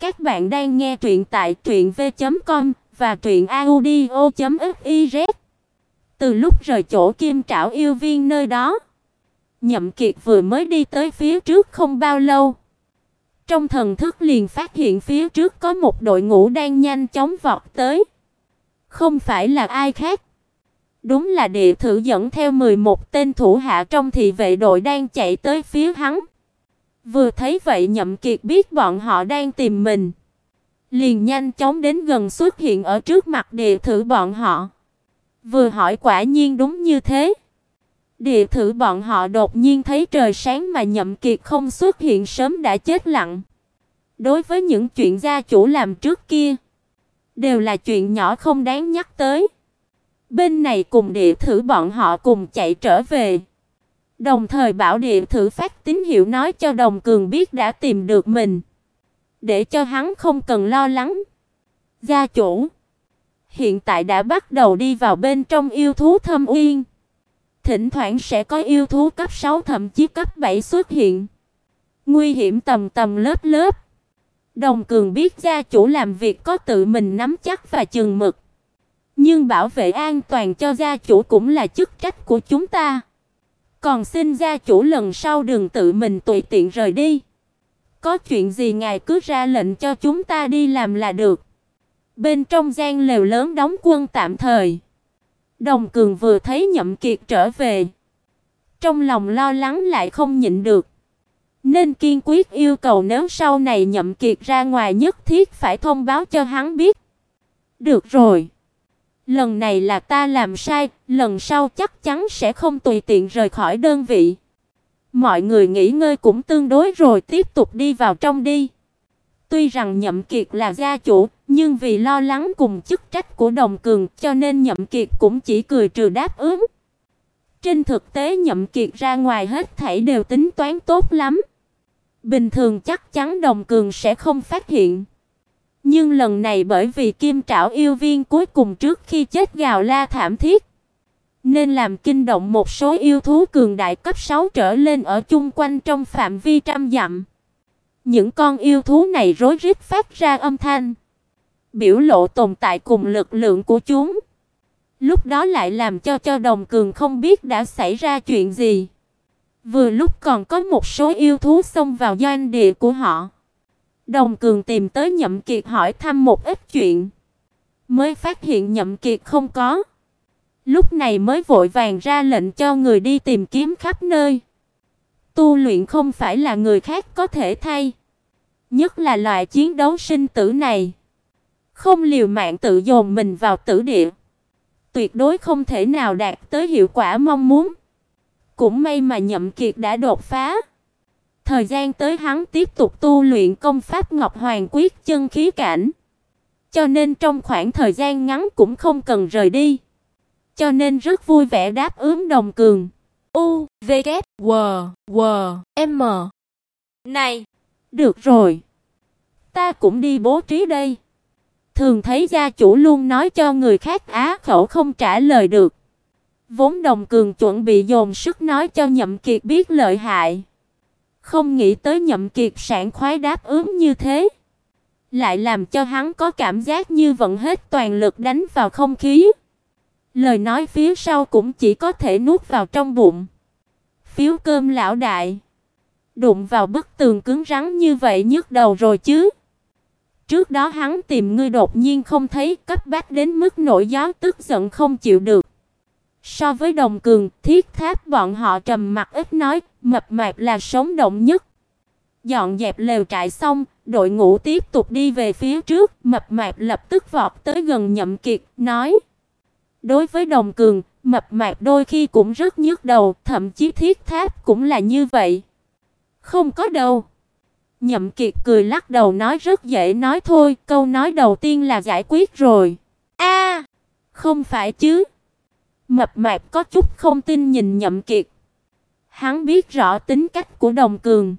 Các bạn đang nghe truyện tại truyệnv.com và truyệnaudio.fiz. Từ lúc rời chỗ Kim Trảo yêu viên nơi đó, Nhậm Kiệt vừa mới đi tới phía trước không bao lâu. Trong thần thức liền phát hiện phía trước có một đội ngũ đang nhanh chóng vọt tới. Không phải là ai khác, đúng là đệ thử dẫn theo 11 tên thủ hạ trong thị vệ đội đang chạy tới phía hắn. Vừa thấy vậy Nhậm Kiệt biết bọn họ đang tìm mình, liền nhanh chóng đến gần xuất hiện ở trước mặt địa thử bọn họ. Vừa hỏi quả nhiên đúng như thế. Địa thử bọn họ đột nhiên thấy trời sáng mà Nhậm Kiệt không xuất hiện sớm đã chết lặng. Đối với những chuyện gia chủ làm trước kia, đều là chuyện nhỏ không đáng nhắc tới. Bên này cùng địa thử bọn họ cùng chạy trở về. Đồng thời bảo địa thử phát tín hiệu nói cho Đồng Cường biết đã tìm được mình, để cho hắn không cần lo lắng. Gia chủ hiện tại đã bắt đầu đi vào bên trong yêu thú thâm uyên. Thỉnh thoảng sẽ có yêu thú cấp 6 thậm chí cấp 7 xuất hiện. Nguy hiểm tầm tầm lớp lớp. Đồng Cường biết gia chủ làm việc có tự mình nắm chắc và chừng mực. Nhưng bảo vệ an toàn cho gia chủ cũng là chức trách của chúng ta. Còn xin gia chủ lần sau đừng tự mình tùy tiện rời đi. Có chuyện gì ngài cứ ra lệnh cho chúng ta đi làm là được. Bên trong gian lều lớn đóng quân tạm thời. Đồng Cường vừa thấy Nhậm Kiệt trở về, trong lòng lo lắng lại không nhịn được, nên kiên quyết yêu cầu nếu sau này Nhậm Kiệt ra ngoài nhất thiết phải thông báo cho hắn biết. Được rồi, lần này là ta làm sai, lần sau chắc chắn sẽ không tùy tiện rời khỏi đơn vị. Mọi người nghỉ ngơi cũng tương đối rồi tiếp tục đi vào trong đi. Tuy rằng Nhậm Kiệt là gia chủ, nhưng vì lo lắng cùng chức trách của Đồng Cường, cho nên Nhậm Kiệt cũng chỉ cười trừ đáp ứng. Trên thực tế Nhậm Kiệt ra ngoài hết thảy đều tính toán tốt lắm. Bình thường chắc chắn Đồng Cường sẽ không phát hiện. Nhưng lần này bởi vì Kim Trảo yêu viên cuối cùng trước khi chết gào la thảm thiết, nên làm kinh động một số yêu thú cường đại cấp 6 trở lên ở chung quanh trong phạm vi trăm dặm. Những con yêu thú này rối rít phát ra âm thanh, biểu lộ tồn tại cùng lực lượng của chúng. Lúc đó lại làm cho cho Đồng Cường không biết đã xảy ra chuyện gì. Vừa lúc còn có một số yêu thú xông vào doanh địa của họ. Đồng Cường tìm tới Nhậm Kiệt hỏi thăm một ít chuyện, mới phát hiện Nhậm Kiệt không có. Lúc này mới vội vàng ra lệnh cho người đi tìm kiếm khắp nơi. Tu luyện không phải là người khác có thể thay. Nhất là loại chiến đấu sinh tử này. Không liều mạng tự dồn mình vào tử địa. Tuyệt đối không thể nào đạt tới hiệu quả mong muốn. Cũng may mà Nhậm Kiệt đã đột phá. Thời gian tới hắn tiếp tục tu luyện công pháp Ngọc Hoàng Quyết chân khí cảnh. Cho nên trong khoảng thời gian ngắn cũng không cần rời đi. Cho nên rất vui vẻ đáp ứng đồng cường. U, V, K, W, W, M. Này, được rồi. Ta cũng đi bố trí đây. Thường thấy gia chủ luôn nói cho người khác á khẩu không trả lời được. Vốn Đồng Cường chuẩn bị dồn sức nói cho Nhậm Kiệt biết lợi hại. Không nghĩ tới Nhậm Kiệt sảng khoái đáp ứng như thế, lại làm cho hắn có cảm giác như vận hết toàn lực đánh vào không khí. Lời nói phía sau cũng chỉ có thể nuốt vào trong bụng. Phiếu cơm lão đại, đụng vào bức tường cứng rắn như vậy nhức đầu rồi chứ. Trước đó hắn tìm ngươi đột nhiên không thấy, cấp bách đến mức nổi gió tức giận không chịu được. So với Đồng Cường, Thiết Tháp bọn họ trầm mặc ít nói, mập mạp là sống động nhất. Dọn dẹp lều trại xong, đội ngũ tiếp tục đi về phía trước, mập mạp lập tức vọt tới gần Nhậm Kiệt, nói: Đối với Đồng Cường, mập mạp đôi khi cũng rất nhức đầu, thậm chí Thiết Tháp cũng là như vậy. Không có đâu. Nhậm Kiệt cười lắc đầu nói rất dễ nói thôi, câu nói đầu tiên là giải quyết rồi. A, không phải chứ? Mập mạp có chút không tin nhìn Nhậm Kiệt. Hắn biết rõ tính cách của Đồng Cường.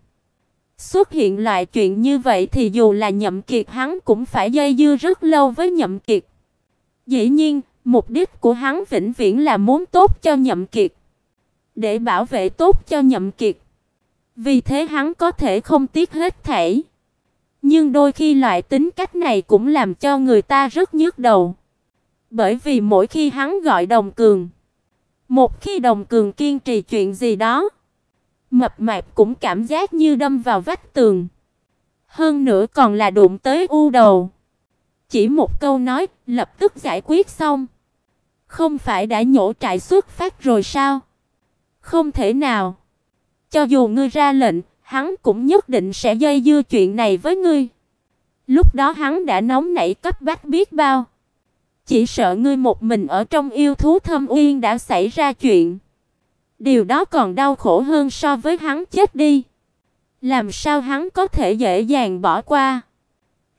Xuất hiện loại chuyện như vậy thì dù là Nhậm Kiệt hắn cũng phải dây dưa rất lâu với Nhậm Kiệt. Dĩ nhiên, mục đích của hắn vĩnh viễn là muốn tốt cho Nhậm Kiệt, để bảo vệ tốt cho Nhậm Kiệt. Vì thế hắn có thể không tiếc hết thảy, Nhưng đôi khi loại tính cách này cũng làm cho người ta rất nhức đầu. Bởi vì mỗi khi hắn gọi Đồng Cường, một khi Đồng Cường kiên trì chuyện gì đó, mập mạp cũng cảm giác như đâm vào vách tường. Hơn nữa còn là đụng tới u đầu. Chỉ một câu nói, lập tức giải quyết xong. Không phải đã nhổ trại xuất phát rồi sao? Không thể nào. Cho dù ngươi ra lệnh, hắn cũng nhất định sẽ dây dưa chuyện này với ngươi. Lúc đó hắn đã nóng nảy cấp bách biết bao. Chỉ sợ ngươi một mình ở trong yêu thú thâm uyên đã xảy ra chuyện. Điều đó còn đau khổ hơn so với hắn chết đi. Làm sao hắn có thể dễ dàng bỏ qua?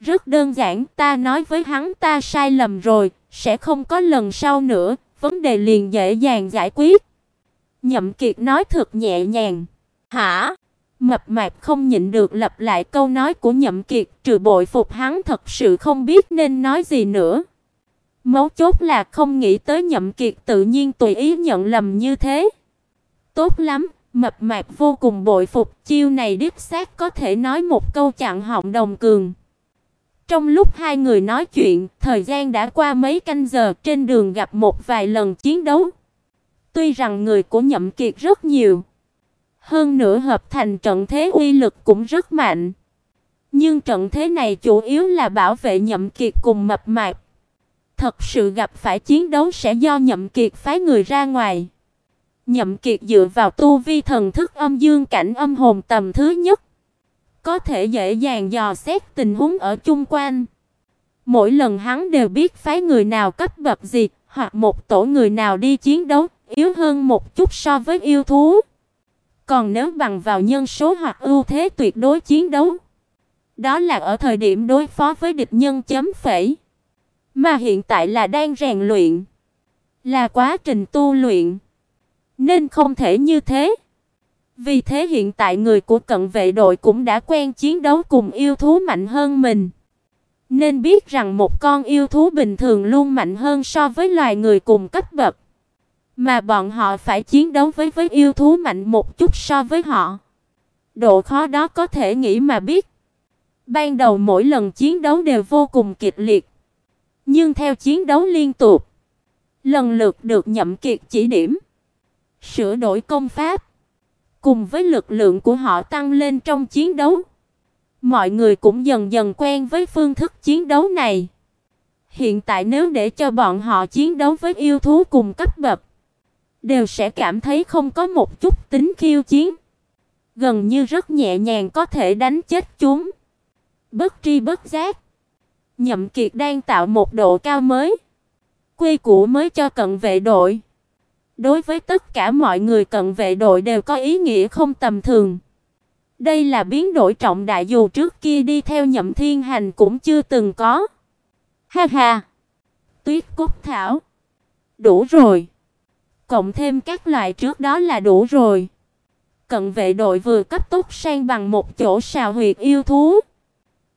Rất đơn giản, ta nói với hắn ta sai lầm rồi, sẽ không có lần sau nữa, vấn đề liền dễ dàng giải quyết. Nhậm Kiệt nói thật nhẹ nhàng. Hả? Mập mạp không nhịn được lặp lại câu nói của Nhậm Kiệt, trừ bội phục hắn thật sự không biết nên nói gì nữa. Mấu chốt là không nghĩ tới Nhậm Kiệt tự nhiên tùy ý nhận lầm như thế. Tốt lắm, mập mạp vô cùng bội phục, chiêu này đích xác có thể nói một câu chặn họng đồng cường. Trong lúc hai người nói chuyện, thời gian đã qua mấy canh giờ, trên đường gặp một vài lần chiến đấu. Tuy rằng người của Nhậm Kiệt rất nhiều, hơn nữa hợp thành trận thế uy lực cũng rất mạnh. Nhưng trận thế này chủ yếu là bảo vệ Nhậm Kiệt cùng mập mạp. Thật sự gặp phải chiến đấu sẽ do Nhậm Kiệt phái người ra ngoài. Nhậm Kiệt dựa vào tu vi thần thức âm dương cảnh âm hồn tầm thứ nhất, có thể dễ dàng dò xét tình huống ở chung quanh. Mỗi lần hắn đều biết phái người nào cấp bậc gì, hoặc một tổ người nào đi chiến đấu, yếu hơn một chút so với yêu thú. Còn nếu bằng vào nhân số hoặc ưu thế tuyệt đối chiến đấu, đó là ở thời điểm đối phó với địch nhân chấm phẩy. Mà hiện tại là đang rèn luyện, là quá trình tu luyện, nên không thể như thế. Vì thế hiện tại người của cận vệ đội cũng đã quen chiến đấu cùng yêu thú mạnh hơn mình. Nên biết rằng một con yêu thú bình thường luôn mạnh hơn so với loài người cùng cấp bậc. Mà bọn họ phải chiến đấu với với yêu thú mạnh một chút so với họ. Độ khó đó có thể nghĩ mà biết. Ban đầu mỗi lần chiến đấu đều vô cùng kịch liệt. Nhưng theo chiến đấu liên tục, lần lượt được nhậm kiệt chỉ điểm, sửa đổi công pháp, cùng với lực lượng của họ tăng lên trong chiến đấu. Mọi người cũng dần dần quen với phương thức chiến đấu này. Hiện tại nếu để cho bọn họ chiến đấu với yêu thú cùng cấp bậc, đều sẽ cảm thấy không có một chút tính khiêu chiến, gần như rất nhẹ nhàng có thể đánh chết chúng. Bất tri bất giác, Nhậm Kiệt đang tạo một độ cao mới, quy củ mới cho cận vệ đội. Đối với tất cả mọi người cận vệ đội đều có ý nghĩa không tầm thường. Đây là biến đổi trọng đại dù trước kia đi theo Nhậm Thiên Hành cũng chưa từng có. Ha ha. Tuyết Cúc thảo. Đủ rồi. Cộng thêm các loại trước đó là đủ rồi. Cận vệ đội vừa cấp tốc sang bằng một chỗ sào huyệt yêu thú.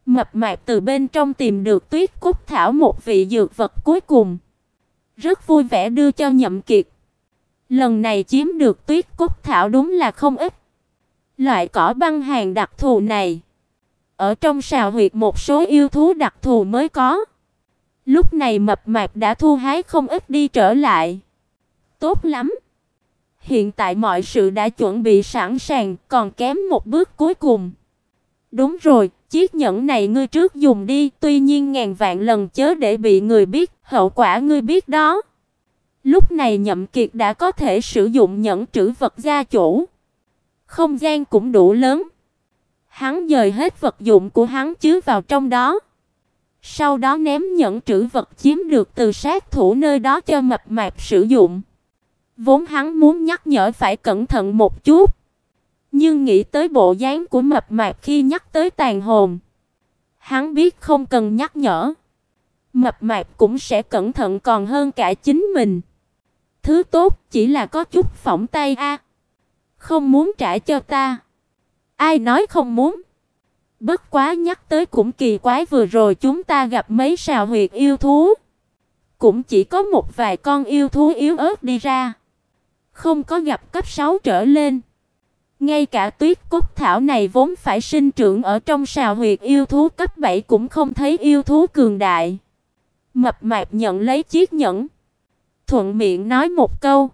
Mập mạp từ bên trong tìm được tuyết cúc thảo một vị dược vật cuối cùng. Rất vui vẻ đưa cho Nhậm Kiệt. Lần này chiếm được tuyết cúc thảo đúng là không ít. Loại cỏ băng hàng đặc thù này, ở trong sào huyệt một số yêu thú đặc thù mới có. Lúc này mập mạp đã thu hái không ít đi trở lại. Tốt lắm. Hiện tại mọi sự đã chuẩn bị sẵn sàng, còn kém một bước cuối cùng. Đúng rồi, chiếc nhẫn này ngươi trước dùng đi, tuy nhiên ngàn vạn lần chớ để bị người biết, hậu quả ngươi biết đó. Lúc này Nhậm Kiệt đã có thể sử dụng nhẫn trữ vật gia chủ. Không gian cũng đủ lớn. Hắn dời hết vật dụng của hắn chứa vào trong đó. Sau đó ném nhẫn trữ vật chiếm được từ sát thủ nơi đó cho mập mạp sử dụng. Vốn hắn muốn nhắc nhở phải cẩn thận một chút. Nhưng nghĩ tới bộ dáng của mập mạp khi nhắc tới tàn hồn. Hắn biết không cần nhắc nhở. Mập mạp cũng sẽ cẩn thận còn hơn cả chính mình. Thứ tốt chỉ là có chút phỏng tay a. Không muốn trả cho ta. Ai nói không muốn? Bất quá nhắc tới cũng kỳ quái, vừa rồi chúng ta gặp mấy sào huyệt yêu thú. Cũng chỉ có một vài con yêu thú yếu ớt đi ra. Không có gặp cấp 6 trở lên. Ngay cả tuyết cốt thảo này vốn phải sinh trưởng ở trong sào huyệt yêu thú cấp 7 cũng không thấy yêu thú cường đại. Mập mạp nhận lấy chiếc nhẫn, thuận miệng nói một câu.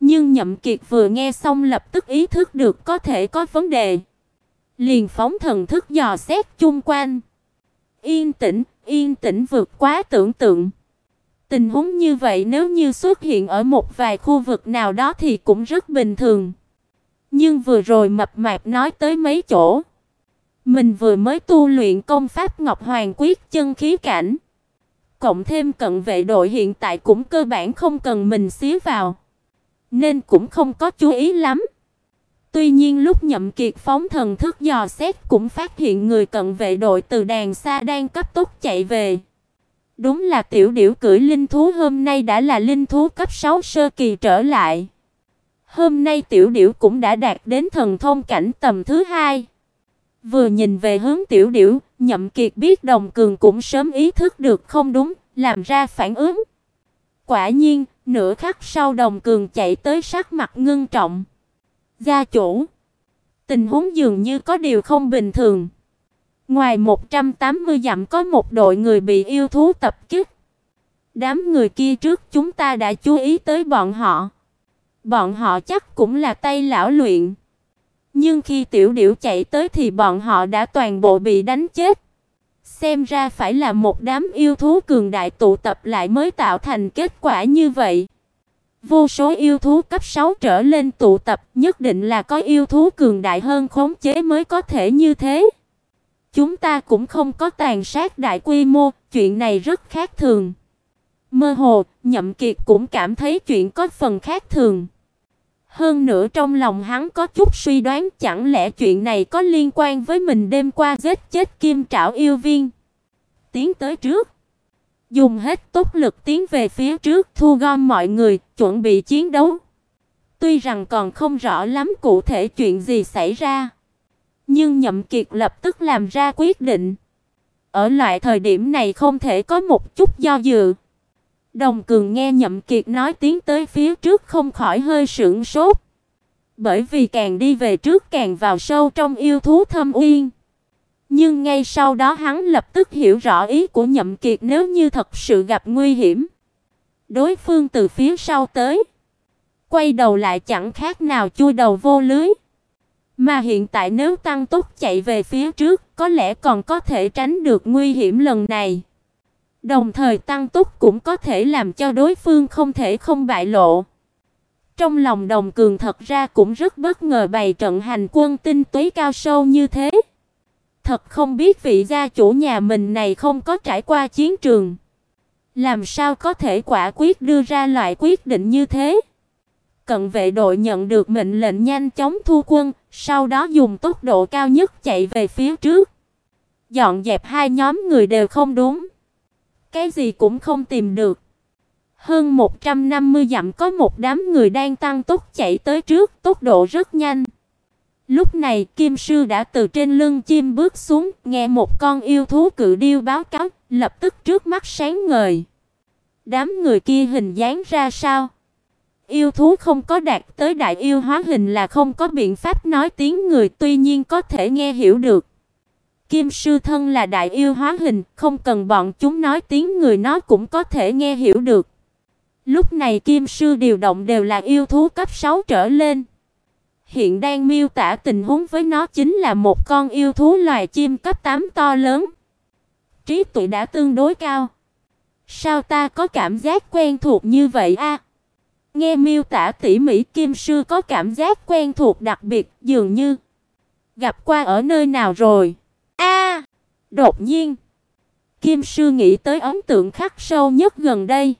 Nhưng Nhậm Kiệt vừa nghe xong lập tức ý thức được có thể có vấn đề, liền phóng thần thức dò xét chung quanh. Yên tĩnh, yên tĩnh vượt quá tưởng tượng. Tình huống như vậy nếu như xuất hiện ở một vài khu vực nào đó thì cũng rất bình thường. Nhưng vừa rồi mập mạp nói tới mấy chỗ, mình vừa mới tu luyện công pháp Ngọc Hoàng Quyết chân khí cảnh, cộng thêm cận vệ đội hiện tại cũng cơ bản không cần mình xía vào, nên cũng không có chú ý lắm. Tuy nhiên lúc Nhậm Kiệt phóng thần thức dò xét cũng phát hiện người cận vệ đội từ đàn xa đang cấp tốc chạy về. Đúng là tiểu điểu cưỡi linh thú hôm nay đã là linh thú cấp 6 sơ kỳ trở lại. Hôm nay tiểu điểu cũng đã đạt đến thần thông cảnh tầm thứ hai. Vừa nhìn về hướng tiểu điểu, Nhậm Kiệt biết Đồng Cường cũng sớm ý thức được không đúng, làm ra phản ứng. Quả nhiên, nửa khắc sau Đồng Cường chạy tới sắc mặt ngưng trọng. "Gia chủ, tình huống dường như có điều không bình thường." Ngoài 180 dặm có một đội người bị yêu thú tập kích. Đám người kia trước chúng ta đã chú ý tới bọn họ. Bọn họ chắc cũng là tay lão luyện. Nhưng khi tiểu điểu chạy tới thì bọn họ đã toàn bộ bị đánh chết. Xem ra phải là một đám yêu thú cường đại tụ tập lại mới tạo thành kết quả như vậy. Vô số yêu thú cấp 6 trở lên tụ tập, nhất định là có yêu thú cường đại hơn khống chế mới có thể như thế. Chúng ta cũng không có tàn sát đại quy mô, chuyện này rất khác thường. Mơ hồ, Nhậm Kiệt cũng cảm thấy chuyện có phần khác thường. Hơn nữa trong lòng hắn có chút suy đoán chẳng lẽ chuyện này có liên quan với mình đêm qua giết chết Kim Trảo yêu viên. Tiến tới trước, dùng hết tốc lực tiến về phía trước, thu gom mọi người, chuẩn bị chiến đấu. Tuy rằng còn không rõ lắm cụ thể chuyện gì xảy ra, nhưng Nhậm Kiệt lập tức làm ra quyết định. Ở loại thời điểm này không thể có một chút do dự. Đồng Cường nghe Nhậm Kiệt nói tiến tới phía trước không khỏi hơi sững sốt. Bởi vì càng đi về trước càng vào sâu trong yêu thú thâm uyên. Nhưng ngay sau đó hắn lập tức hiểu rõ ý của Nhậm Kiệt nếu như thật sự gặp nguy hiểm. Đối phương từ phía sau tới, quay đầu lại chẳng khác nào chui đầu vô lưới. Mà hiện tại nếu tăng tốc chạy về phía trước, có lẽ còn có thể tránh được nguy hiểm lần này. Đồng thời tăng tốc cũng có thể làm cho đối phương không thể không bại lộ. Trong lòng Đồng Cường thật ra cũng rất bất ngờ bày trận hành quân tinh túy cao sâu như thế. Thật không biết vị gia chủ nhà mình này không có trải qua chiến trường, làm sao có thể quả quyết đưa ra loại quyết định như thế. Cận vệ đội nhận được mệnh lệnh nhanh chóng thu quân, sau đó dùng tốc độ cao nhất chạy về phía trước. Dọn dẹp hai nhóm người đều không đúng. Cái gì cũng không tìm được. Hơn 150 dặm có một đám người đang tăng tốc chạy tới trước, tốc độ rất nhanh. Lúc này, Kim sư đã từ trên lưng chim bước xuống, nghe một con yêu thú cự điêu báo cáo, lập tức trước mắt sáng ngời. Đám người kia hình dáng ra sao? Yêu thú không có đạt tới đại yêu hóa hình là không có biện pháp nói tiếng người, tuy nhiên có thể nghe hiểu được. Kim sư thân là đại yêu hóa hình, không cần bọn chúng nói tiếng người nó cũng có thể nghe hiểu được. Lúc này Kim sư điều động đều là yêu thú cấp 6 trở lên. Hiện đang miêu tả tình huống với nó chính là một con yêu thú loài chim cấp 8 to lớn. Trí tuệ đã tương đối cao. Sao ta có cảm giác quen thuộc như vậy a? Nghe miêu tả tỉ mỉ Kim sư có cảm giác quen thuộc đặc biệt, dường như gặp qua ở nơi nào rồi. A! đột nhiên, Kim sư nghĩ tới ấn tượng khắc sâu nhất gần đây,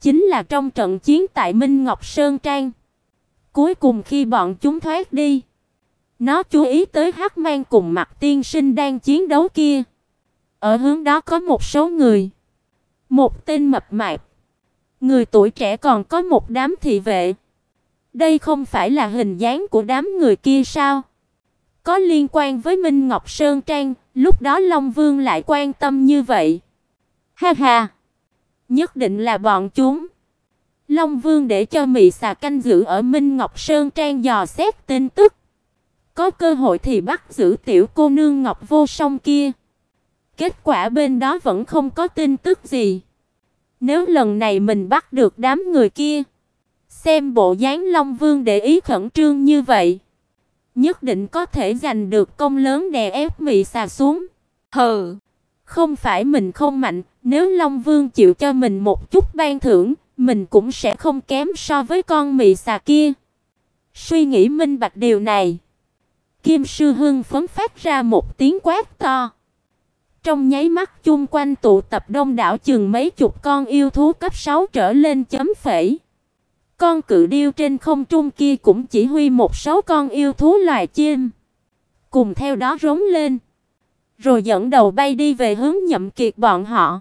chính là trong trận chiến tại Minh Ngọc Sơn Trang. Cuối cùng khi bọn chúng thoát đi, nó chú ý tới Hắc Mang cùng Mặt Tiên Sinh đang chiến đấu kia. Ở hướng đó có một số người, một tên mập mạp Người tuổi trẻ còn có một đám thị vệ. Đây không phải là hình dáng của đám người kia sao? Có liên quan với Minh Ngọc Sơn Trang, lúc đó Long Vương lại quan tâm như vậy. Ha ha, nhất định là bọn chúng. Long Vương để cho Mị xà canh giữ ở Minh Ngọc Sơn Trang dò xét tin tức. có cơ hội thì bắt giữ tiểu cô nương Ngọc Vô Song kia. Kết quả bên đó vẫn không có tin tức gì. Nếu lần này mình bắt được đám người kia, xem bộ dáng Long Vương để ý khẩn trương như vậy, nhất định có thể giành được công lớn đè ép Mị xà xuống. Hừ, không phải mình không mạnh, nếu Long Vương chịu cho mình một chút ban thưởng, mình cũng sẽ không kém so với con Mị xà kia. Suy nghĩ minh bạch điều này, Kim Sư Hưng phấn phát ra một tiếng quát to. Trong nháy mắt chung quanh tụ tập đông đảo chừng mấy chục con yêu thú cấp 6 trở lên chấm phẩy. Con cự điêu trên không trung kia cũng chỉ huy một số con yêu thú loài chim. Cùng theo đó rống lên. Rồi dẫn đầu bay đi về hướng nhậm kiệt bọn họ.